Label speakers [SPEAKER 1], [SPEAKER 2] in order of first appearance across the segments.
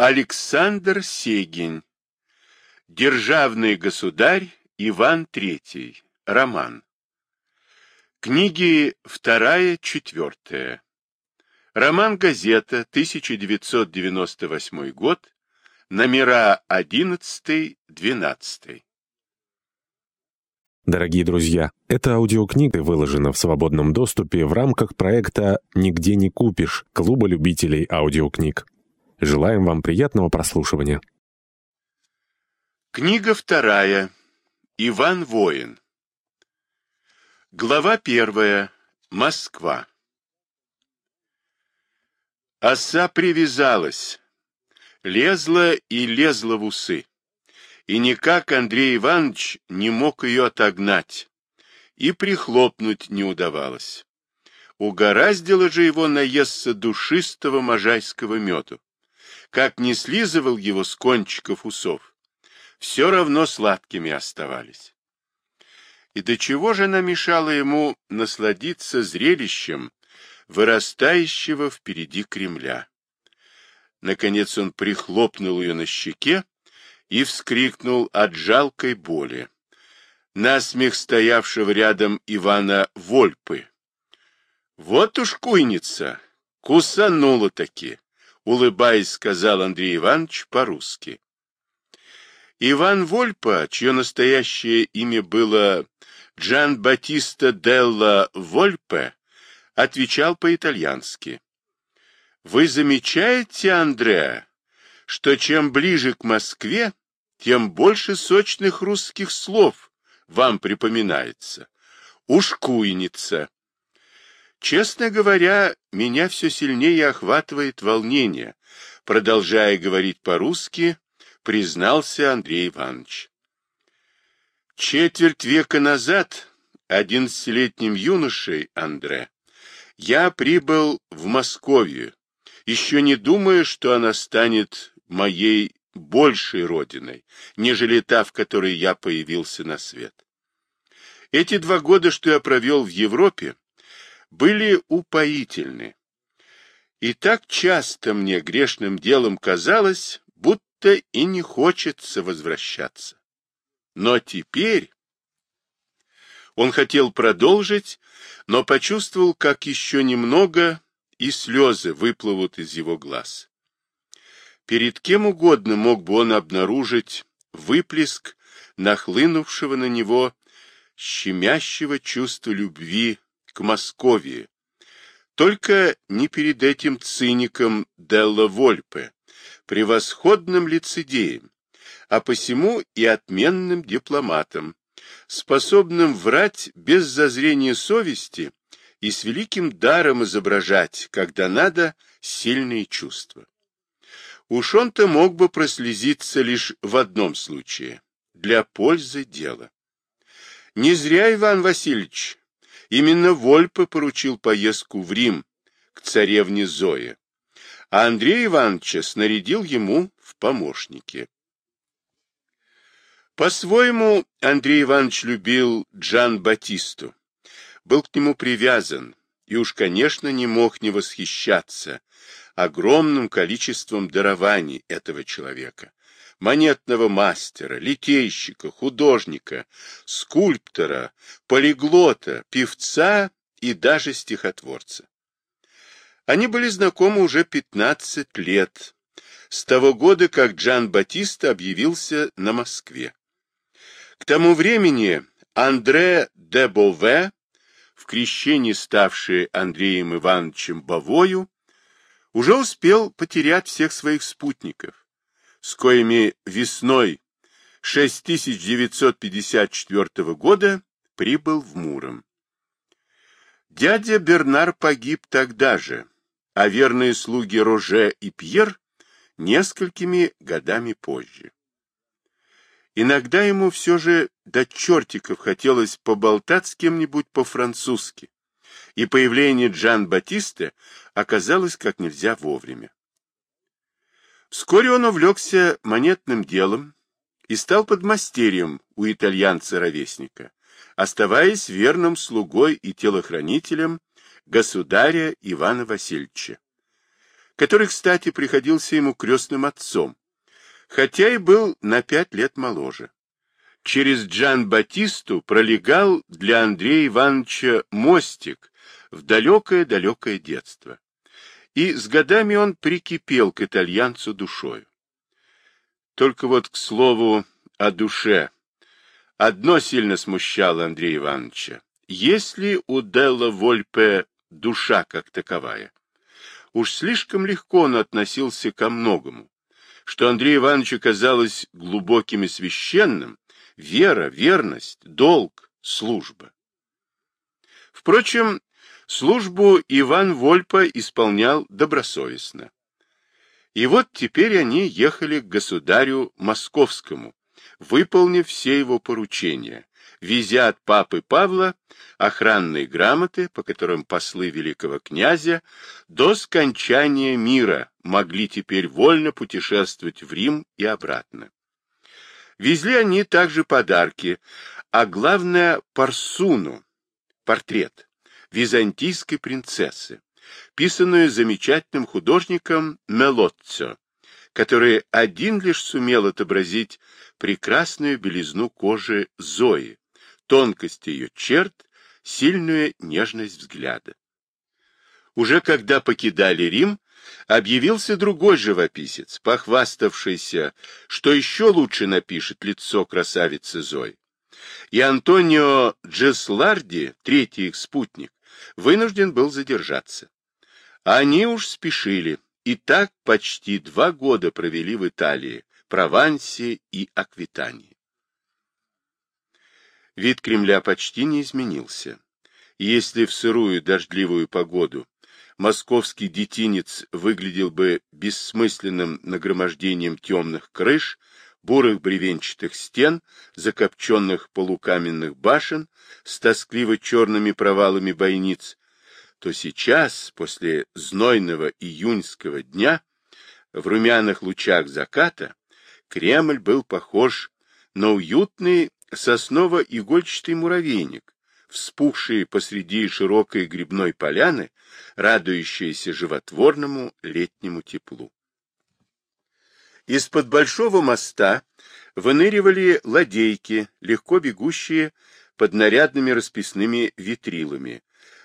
[SPEAKER 1] Александр Сегень. Державный государь Иван III. Роман. Книги вторая, четвертая. Роман «Газета», 1998 год, номера 11-12.
[SPEAKER 2] Дорогие друзья, эта аудиокнига выложена в свободном доступе в рамках проекта «Нигде не купишь» Клуба любителей аудиокниг. Желаем вам приятного прослушивания.
[SPEAKER 1] Книга вторая. Иван Воин. Глава первая. Москва. Оса привязалась, лезла и лезла в усы. И никак Андрей Иванович не мог ее отогнать, и прихлопнуть не удавалось. Угораздило же его наесться душистого можайского меду как не слизывал его с кончиков усов, все равно сладкими оставались. И до чего же она мешала ему насладиться зрелищем вырастающего впереди Кремля? Наконец он прихлопнул ее на щеке и вскрикнул от жалкой боли. Насмех стоявшего рядом Ивана Вольпы. Вот уж куйница, кусанула таки улыбаясь, сказал Андрей Иванович по-русски. Иван Вольпа, чье настоящее имя было Джан Батиста Делла Вольпе, отвечал по-итальянски. «Вы замечаете, Андреа, что чем ближе к Москве, тем больше сочных русских слов вам припоминается. Ушкуйница, Честно говоря, меня все сильнее охватывает волнение. Продолжая говорить по-русски, признался Андрей Иванович. Четверть века назад, одиннадцатилетним юношей Андре, я прибыл в Московию, еще не думая, что она станет моей большей родиной, нежели та, в которой я появился на свет. Эти два года, что я провел в Европе, были упоительны. И так часто мне грешным делом казалось, будто и не хочется возвращаться. Но теперь... Он хотел продолжить, но почувствовал, как еще немного, и слезы выплывут из его глаз. Перед кем угодно мог бы он обнаружить выплеск нахлынувшего на него щемящего чувства любви к Московии. Только не перед этим циником Делла Вольпе, превосходным лицедеем, а посему и отменным дипломатом, способным врать без зазрения совести и с великим даром изображать, когда надо, сильные чувства. Уж он-то мог бы прослезиться лишь в одном случае – для пользы дела. Не зря Иван Васильевич Именно Вольпе поручил поездку в Рим к царевне Зое, а Андрей Иванович снарядил ему в помощники. По-своему Андрей Иванович любил Джан Батисту, был к нему привязан и уж, конечно, не мог не восхищаться огромным количеством дарований этого человека монетного мастера, литейщика, художника, скульптора, полиглота, певца и даже стихотворца. Они были знакомы уже 15 лет, с того года, как Джан Батиста объявился на Москве. К тому времени Андре де Бове, в крещении ставший Андреем Ивановичем Бавою, уже успел потерять всех своих спутников с коими весной 6954 года прибыл в Муром. Дядя Бернар погиб тогда же, а верные слуги Роже и Пьер несколькими годами позже. Иногда ему все же до чертиков хотелось поболтать с кем-нибудь по-французски, и появление Джан-Батиста оказалось как нельзя вовремя. Вскоре он увлекся монетным делом и стал подмастерьем у итальянца-ровесника, оставаясь верным слугой и телохранителем государя Ивана Васильевича. который, кстати, приходился ему крестным отцом, хотя и был на пять лет моложе. Через Джан Батисту пролегал для Андрея Ивановича мостик в далекое-далекое детство. И с годами он прикипел к итальянцу душою. Только вот, к слову, о душе. Одно сильно смущало Андрея Ивановича. Есть ли у Делла Вольпе душа как таковая? Уж слишком легко он относился ко многому, что Андрею Ивановичу казалось глубоким и священным вера, верность, долг, служба. Впрочем, службу Иван Вольпа исполнял добросовестно. И вот теперь они ехали к государю московскому, выполнив все его поручения, везя от папы Павла охранные грамоты, по которым послы великого князя до скончания мира могли теперь вольно путешествовать в Рим и обратно. Везли они также подарки, а главное парсуну, портрет византийской принцессы, писанную замечательным художником Мелоццо, который один лишь сумел отобразить прекрасную белизну кожи Зои, тонкость ее черт, сильную нежность взгляда. Уже когда покидали Рим, объявился другой живописец, похваставшийся, что еще лучше напишет лицо красавицы Зои. И Антонио Джесларди, третий их спутник, вынужден был задержаться. Они уж спешили, и так почти два года провели в Италии, Провансе и Аквитании. Вид Кремля почти не изменился. Если в сырую дождливую погоду московский детинец выглядел бы бессмысленным нагромождением темных крыш, бурых бревенчатых стен, закопченных полукаменных башен с тоскливо черными провалами бойниц, то сейчас, после знойного июньского дня, в румяных лучах заката, Кремль был похож на уютный сосново-игольчатый муравейник, вспухшие посреди широкой грибной поляны, радующиеся животворному летнему теплу. Из-под большого моста выныривали ладейки, легко бегущие под нарядными расписными витрилами.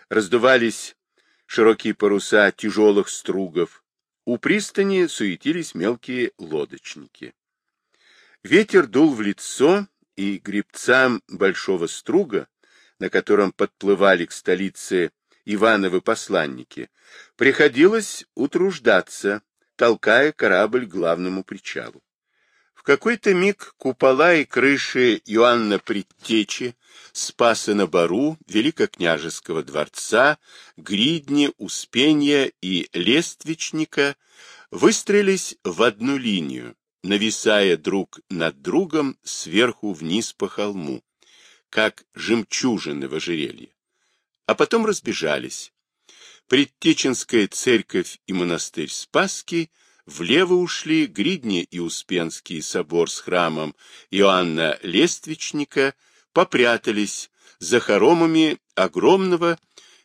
[SPEAKER 1] Раздувались широкие паруса тяжелых стругов. У пристани суетились мелкие лодочники. Ветер дул в лицо, и гребцам большого струга на котором подплывали к столице Ивановы посланники, приходилось утруждаться, толкая корабль к главному причалу. В какой-то миг купола и крыши Иоанна Предтечи, Спаса на Бару, Великокняжеского дворца, Гридни, Успенья и Лествичника выстроились в одну линию, нависая друг над другом сверху вниз по холму, как жемчужины в ожерелье. А потом разбежались. Предтеченская церковь и монастырь Спасский влево ушли Гридни и Успенский собор с храмом Иоанна Лествичника попрятались за хоромами огромного,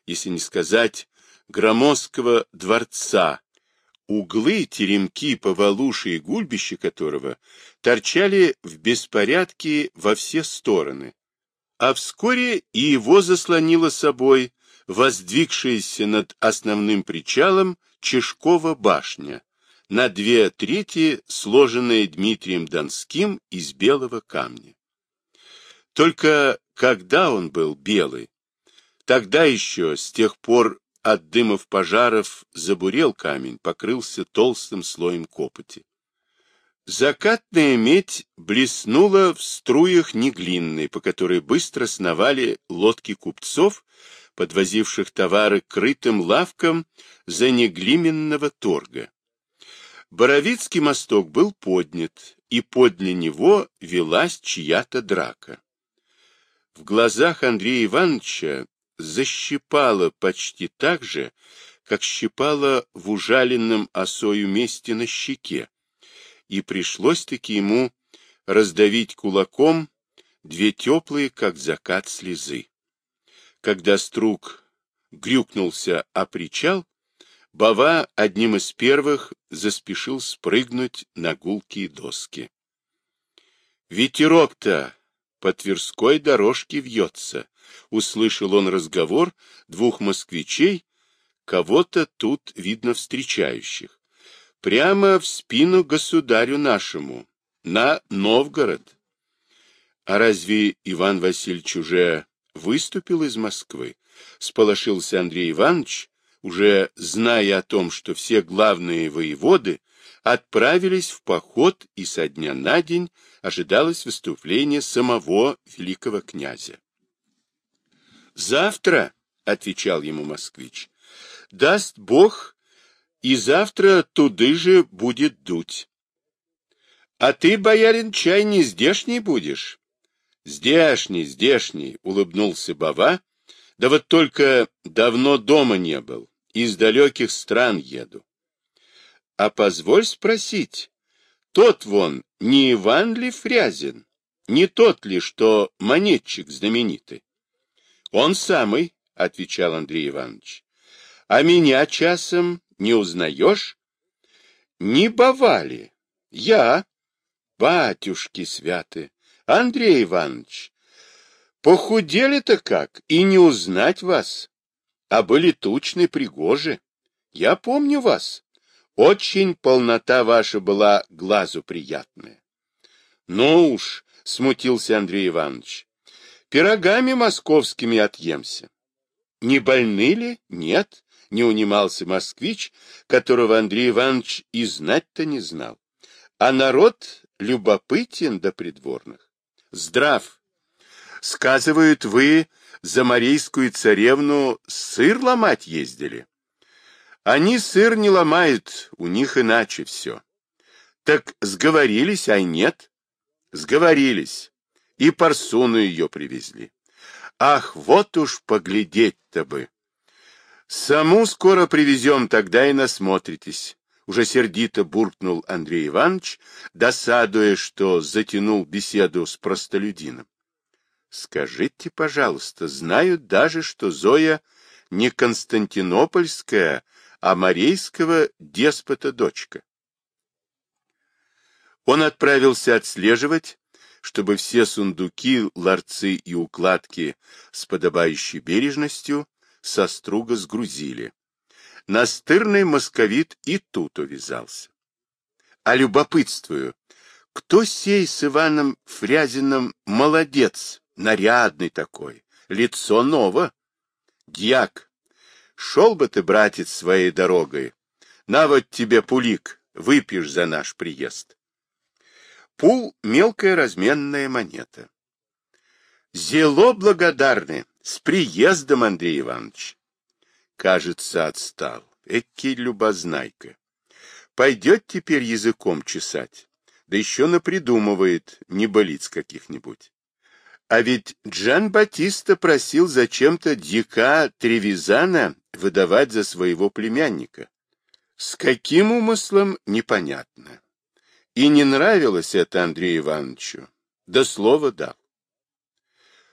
[SPEAKER 1] если не сказать, громоздкого дворца, углы, теремки, повалуши и гульбища которого торчали в беспорядке во все стороны, а вскоре и его заслонила собой воздвигшаяся над основным причалом Чешкова башня, на две трети сложенная Дмитрием Донским из белого камня. Только когда он был белый, тогда еще, с тех пор от дымов пожаров, забурел камень, покрылся толстым слоем копоти. Закатная медь блеснула в струях неглинной, по которой быстро сновали лодки купцов, подвозивших товары крытым лавкам за неглименного торга. Боровицкий мосток был поднят, и подле него велась чья-то драка. В глазах Андрея Ивановича защипало почти так же, как щипало в ужаленном осою месте на щеке, и пришлось-таки ему раздавить кулаком две теплые, как закат, слезы. Когда струк грюкнулся о причал, Бава одним из первых заспешил спрыгнуть на гулкие доски. «Ветерок-то по Тверской дорожке вьется», — услышал он разговор двух москвичей, кого-то тут, видно, встречающих. «Прямо в спину государю нашему, на Новгород». «А разве Иван Васильевич уже выступил из Москвы?» — сполошился Андрей Иванович, уже зная о том, что все главные воеводы отправились в поход, и со дня на день ожидалось выступление самого великого князя. «Завтра», — отвечал ему москвич, — «даст Бог, и завтра туды же будет дуть». «А ты, боярин, чай не здешний будешь?» «Здешний, здешний», — улыбнулся Бава, — «да вот только давно дома не был, из далеких стран еду». «А позволь спросить, тот вон не Иван ли Фрязин? Не тот ли, что монетчик знаменитый?» Он самый, — отвечал Андрей Иванович. — А меня часом не узнаешь? — Не бывали. Я. Батюшки святы. Андрей Иванович, похудели-то как, и не узнать вас. А были тучны, пригожи. Я помню вас. Очень полнота ваша была глазу приятная. Ну уж, — смутился Андрей Иванович, Пирогами московскими отъемся. Не больны ли? Нет, не унимался москвич, которого Андрей Иванович и знать-то не знал. А народ любопытен до придворных. Здрав. Сказывают, вы за Марийскую царевну сыр ломать ездили. Они сыр не ломают, у них иначе все. Так сговорились, ай нет? Сговорились и парсуну ее привезли. Ах, вот уж поглядеть-то бы! Саму скоро привезем, тогда и насмотритесь. Уже сердито буркнул Андрей Иванович, досадуя, что затянул беседу с простолюдином. Скажите, пожалуйста, знаю даже, что Зоя не константинопольская, а морейского деспота дочка. Он отправился отслеживать, чтобы все сундуки, ларцы и укладки с подобающей бережностью со струга сгрузили. Настырный московит и тут увязался. А любопытствую, кто сей с Иваном Фрязиным молодец, нарядный такой, лицо ново? Дьяк, шел бы ты, братец, своей дорогой, на вот тебе пулик, выпьешь за наш приезд. Пул — мелкая разменная монета. Зело благодарны. С приездом, Андрей Иванович. Кажется, отстал. Эки любознайка. Пойдет теперь языком чесать. Да еще напридумывает небылиц каких-нибудь. А ведь Джан Батиста просил зачем-то дика Тревизана выдавать за своего племянника. С каким умыслом, непонятно. И не нравилось это Андрею Ивановичу. Да слово дал.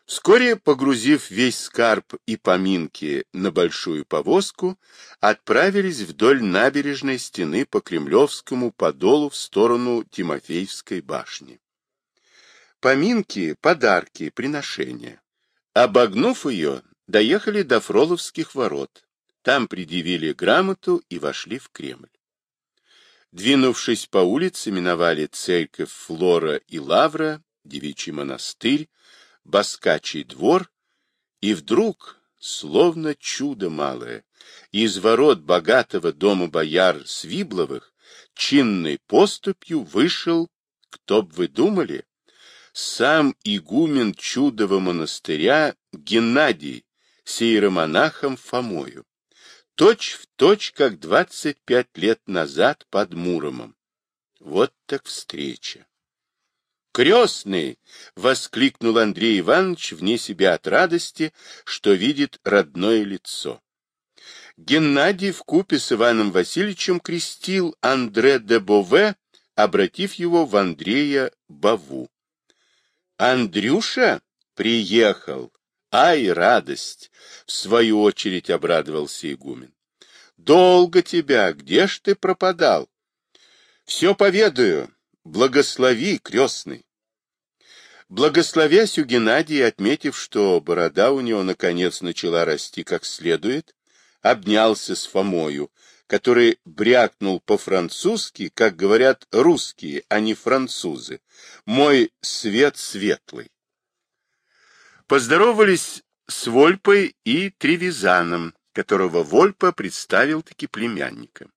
[SPEAKER 1] Вскоре, погрузив весь скарб и поминки на большую повозку, отправились вдоль набережной стены по Кремлевскому подолу в сторону Тимофеевской башни. Поминки, подарки, приношения. Обогнув ее, доехали до Фроловских ворот. Там предъявили грамоту и вошли в Кремль. Двинувшись по улице, миновали церковь Флора и Лавра, девичий монастырь, Баскачий двор, и вдруг, словно чудо малое, из ворот богатого дома бояр Свибловых чинной поступью вышел, кто б вы думали, сам игумен чудового монастыря Геннадий с иеромонахом Фомою точь в точь, как двадцать пять лет назад под Муромом. Вот так встреча. «Крестный!» — воскликнул Андрей Иванович вне себя от радости, что видит родное лицо. Геннадий вкупе с Иваном Васильевичем крестил Андре де Бове, обратив его в Андрея Баву. «Андрюша приехал!» Ай, радость! В свою очередь обрадовался игумен. Долго тебя, где ж ты пропадал? Все поведаю, благослови, крестный. Благословясь у Геннадия, отметив, что борода у него наконец начала расти как следует, обнялся с Фомою, который брякнул по-французски, как говорят русские, а не французы. Мой свет светлый. Поздоровались с Вольпой и Тревизаном, которого Вольпа представил таки племянником.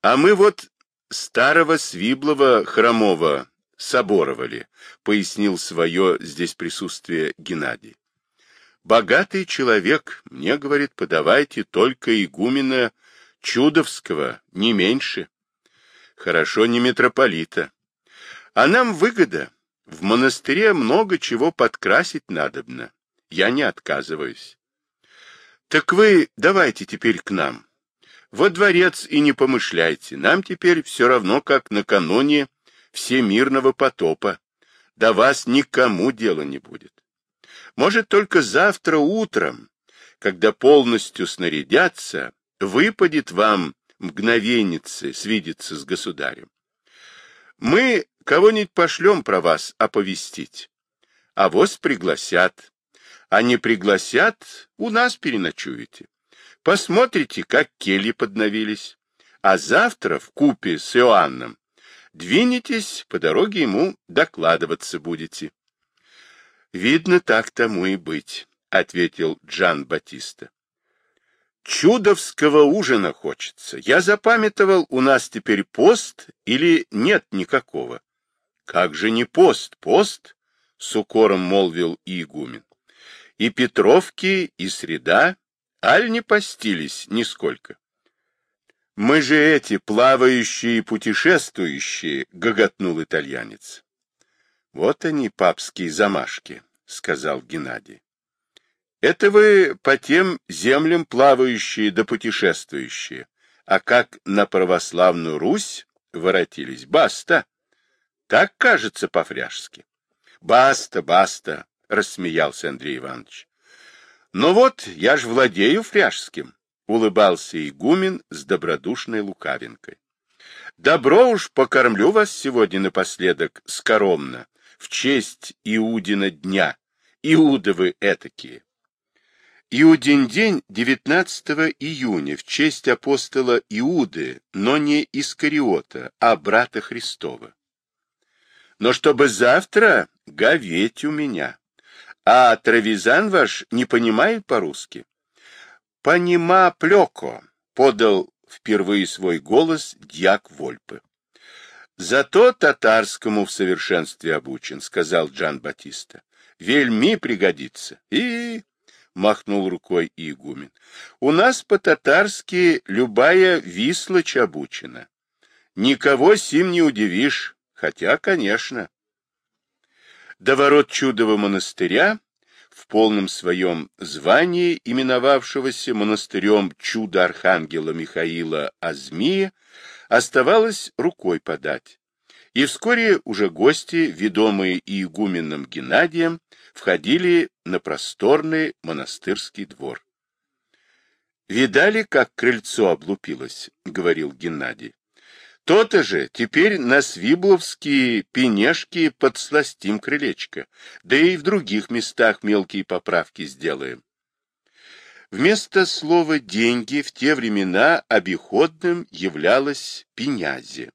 [SPEAKER 1] А мы вот старого Свиблова хромого соборовали, пояснил свое здесь присутствие Геннадий. Богатый человек, мне, говорит, подавайте только игумена Чудовского, не меньше. Хорошо не митрополита. А нам выгода. В монастыре много чего подкрасить надобно. Я не отказываюсь. Так вы давайте теперь к нам. Во дворец и не помышляйте. Нам теперь все равно, как накануне всемирного потопа. До вас никому дела не будет. Может, только завтра утром, когда полностью снарядятся, выпадет вам мгновенницы свидеться с государем. Мы кого-нибудь пошлем про вас оповестить. А вас пригласят. А не пригласят, у нас переночуете. Посмотрите, как кельи подновились. А завтра в купе с Иоанном двинетесь, по дороге ему докладываться будете. Видно, так тому и быть, ответил Джан Батиста. Чудовского ужина хочется. Я запамятовал, у нас теперь пост или нет никакого? Как же не пост, пост? С укором молвил и игумен. И Петровки, и Среда, аль не постились нисколько. Мы же эти плавающие и путешествующие, гоготнул итальянец. Вот они, папские замашки, сказал Геннадий. Это вы по тем землям плавающие да путешествующие, а как на православную Русь воротились, баста. Так кажется по-фряжски. Баста, баста, рассмеялся Андрей Иванович. Ну вот, я ж владею фряжским, улыбался игумен с добродушной лукавинкой. Добро уж покормлю вас сегодня напоследок скоромно, в честь Иудина дня. Иуды вы этакие. Иудин день 19 июня в честь апостола Иуды, но не Искариота, а брата Христова. Но чтобы завтра говеть у меня. А Травизан ваш не понимает по-русски. Понима плеко, подал впервые свой голос дьяк Вольпы. Зато татарскому в совершенстве обучен, сказал Джан Батиста. Вельми пригодится. И махнул рукой игумен. У нас по-татарски любая вислочь обучена. Никого сим не удивишь, хотя, конечно. До ворот чудового монастыря, в полном своем звании, именовавшегося монастырем чуда архангела Михаила Азмия, оставалось рукой подать. И вскоре уже гости, ведомые игуменом Геннадием, входили на просторный монастырский двор. «Видали, как крыльцо облупилось?» — говорил Геннадий. «То-то же теперь на свибловские пенешки подсластим крылечко, да и в других местах мелкие поправки сделаем». Вместо слова «деньги» в те времена обиходным являлось «пенязи».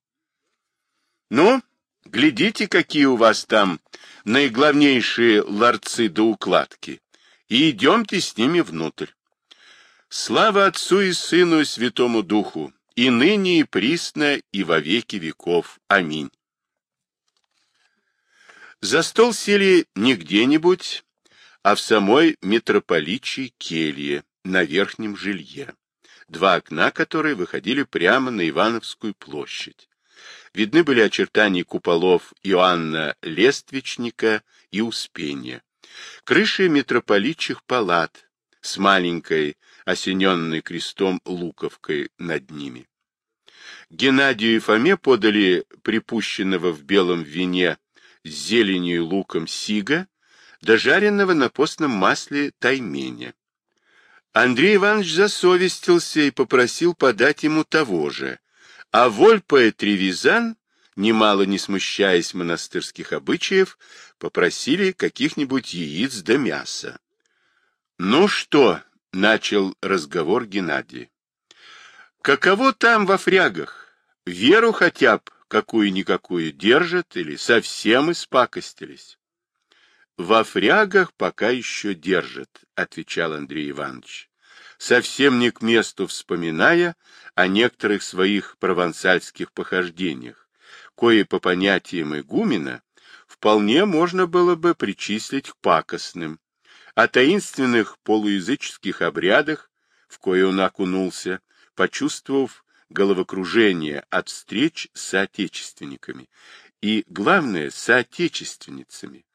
[SPEAKER 1] «Ну, глядите, какие у вас там наиглавнейшие ларцы до укладки, и идемте с ними внутрь. Слава Отцу и Сыну и Святому Духу, и ныне и присно, и во веки веков. Аминь. За стол сели не где-нибудь, а в самой митрополичьей келье на верхнем жилье, два окна которой выходили прямо на Ивановскую площадь. Видны были очертания куполов Иоанна Лествичника и Успения. Крыши митрополитчих палат с маленькой, осененной крестом луковкой над ними. Геннадию и Фоме подали припущенного в белом вине с зеленью и луком сига, дожаренного на постном масле тайменя. Андрей Иванович засовестился и попросил подать ему того же, а Вольпа и Тревизан, немало не смущаясь монастырских обычаев, попросили каких-нибудь яиц да мяса. «Ну что?» — начал разговор Геннадий. «Каково там во фрягах? Веру хотя б какую-никакую держат или совсем испакостились?» «Во фрягах пока еще держат», — отвечал Андрей Иванович, совсем не к месту вспоминая о некоторых своих провансальских похождениях, кое по понятиям игумена вполне можно было бы причислить к пакостным, о таинственных полуязыческих обрядах, в кое он окунулся, почувствовав головокружение от встреч с соотечественниками и, главное, соотечественницами,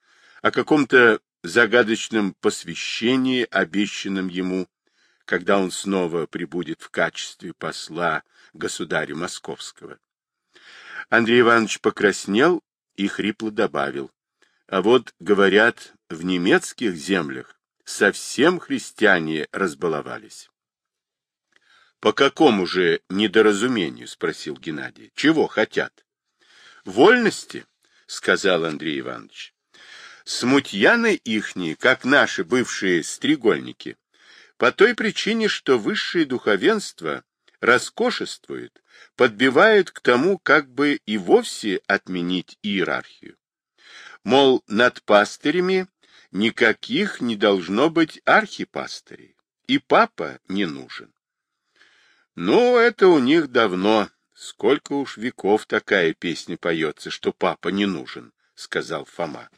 [SPEAKER 1] о каком-то загадочном посвящении, обещанном ему, когда он снова прибудет в качестве посла государя Московского. Андрей Иванович покраснел и хрипло добавил. А вот, говорят, в немецких землях совсем христиане разбаловались. — По какому же недоразумению? — спросил Геннадий. — Чего хотят? — Вольности, — сказал Андрей Иванович. Смутьяны ихние, как наши бывшие стрегольники, по той причине, что высшее духовенство роскошествует, подбивают к тому, как бы и вовсе отменить иерархию. Мол, над пастырями никаких не должно быть архипастырей, и папа не нужен. Ну, это у них давно, сколько уж веков такая песня поется, что папа не нужен, сказал Фома.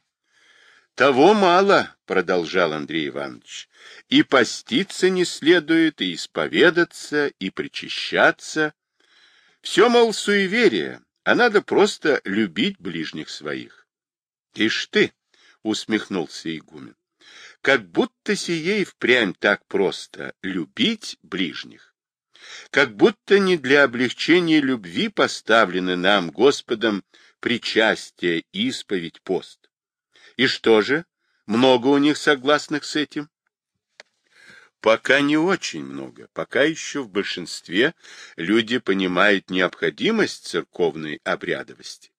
[SPEAKER 1] Того мало, продолжал Андрей Иванович, и поститься не следует, и исповедаться, и причащаться. Все, мол, суеверие, а надо просто любить ближних своих. Ишь ты, усмехнулся игумен, как будто сие и впрямь так просто любить ближних. Как будто не для облегчения любви поставлены нам Господом причастие, исповедь, пост. И что же? Много у них согласных с этим? Пока не очень много. Пока еще в большинстве люди понимают необходимость церковной обрядовости.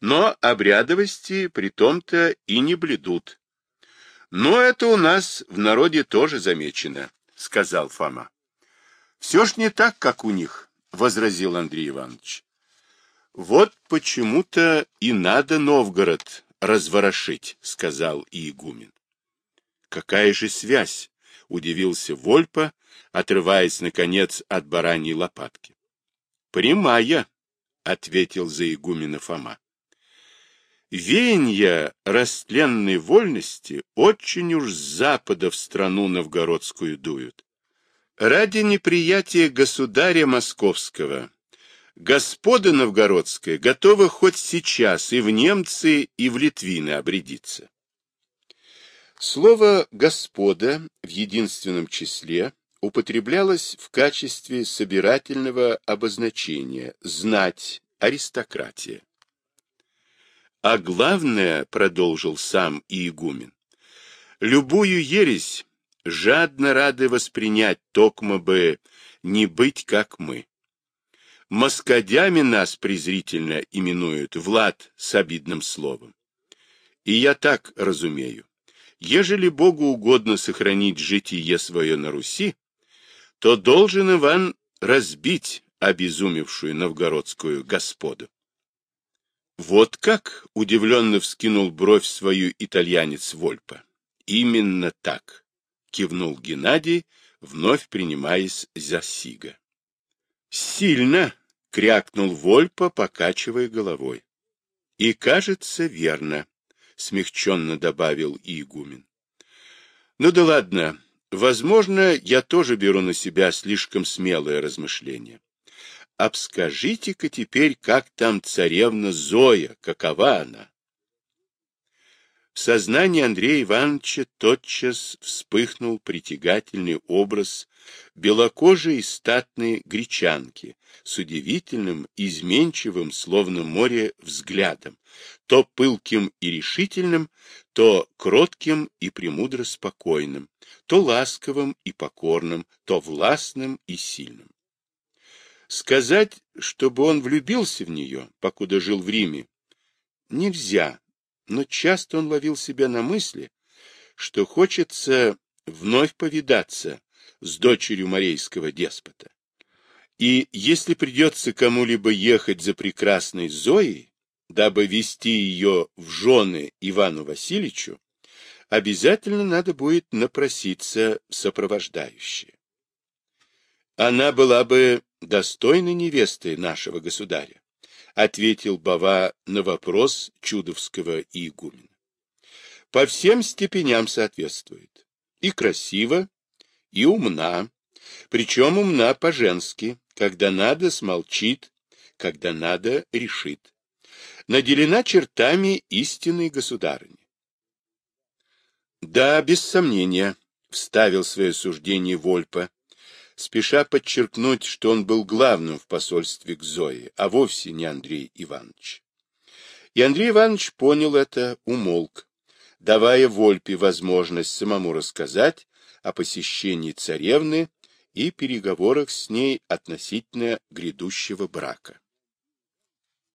[SPEAKER 1] Но обрядовости при том-то и не бледут. Но это у нас в народе тоже замечено, сказал Фома. Все ж не так, как у них, возразил Андрей Иванович. Вот почему-то и надо Новгород разворошить, — сказал Иегумен. — Какая же связь? — удивился Вольпа, отрываясь, наконец, от бараньей лопатки. — Прямая, — ответил за игумена Фома. Веянья растленной вольности очень уж с запада в страну новгородскую дуют. Ради неприятия государя московского Господа новгородская готова хоть сейчас и в немцы, и в литвины обрядиться. Слово «господа» в единственном числе употреблялось в качестве собирательного обозначения «знать», «аристократия». А главное, продолжил сам Иегумен, любую ересь жадно рады воспринять, токмо бы не быть как мы. Москадями нас презрительно именуют, Влад с обидным словом. И я так разумею. Ежели Богу угодно сохранить житие свое на Руси, то должен Иван разбить обезумевшую новгородскую господу. Вот как удивленно вскинул бровь свою итальянец Вольпа. Именно так, кивнул Геннадий, вновь принимаясь за Сига. Сильно — крякнул Вольпа, покачивая головой. — И кажется, верно, — смягченно добавил игумен. — Ну да ладно, возможно, я тоже беру на себя слишком смелое размышление. Обскажите-ка теперь, как там царевна Зоя, какова она? В сознании Андрея Ивановича тотчас вспыхнул притягательный образ белокожей статной гречанки с удивительным, изменчивым, словно море, взглядом, то пылким и решительным, то кротким и премудро спокойным, то ласковым и покорным, то властным и сильным. Сказать, чтобы он влюбился в нее, покуда жил в Риме, нельзя, но часто он ловил себя на мысли, что хочется вновь повидаться с дочерью морейского деспота. И если придется кому-либо ехать за прекрасной Зоей, дабы вести ее в жены Ивану Васильевичу, обязательно надо будет напроситься сопровождающие. Она была бы достойной невестой нашего государя, ответил Бава на вопрос чудовского игумена. По всем степеням соответствует. И красиво, и умна, причем умна по-женски, когда надо смолчит, когда надо решит. Наделена чертами истинной государыни. Да, без сомнения, вставил свое суждение Вольпа, спеша подчеркнуть, что он был главным в посольстве к Зое, а вовсе не Андрей Иванович. И Андрей Иванович понял это, умолк, давая Вольпе возможность самому рассказать о посещении царевны и переговорах с ней относительно грядущего брака.